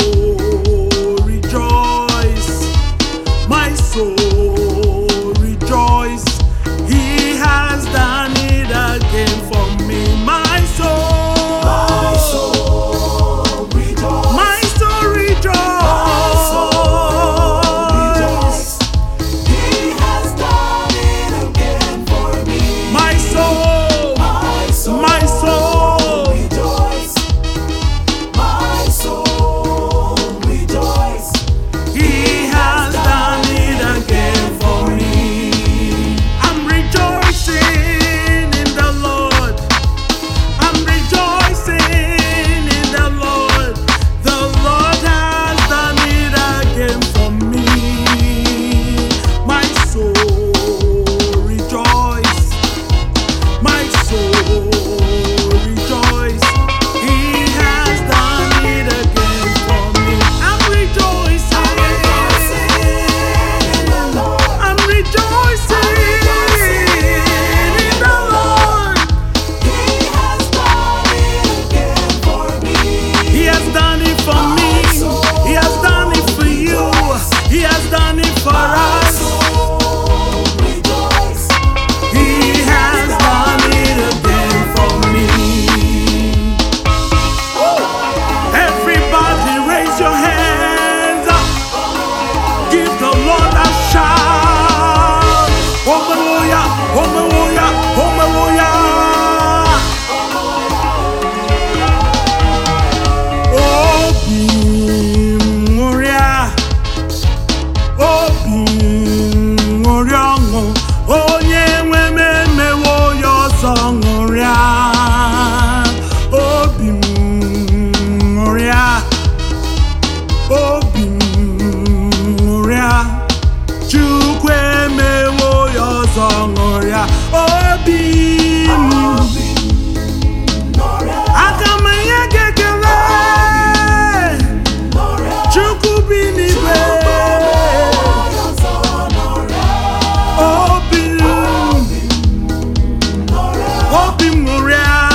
oh. 母 gloria.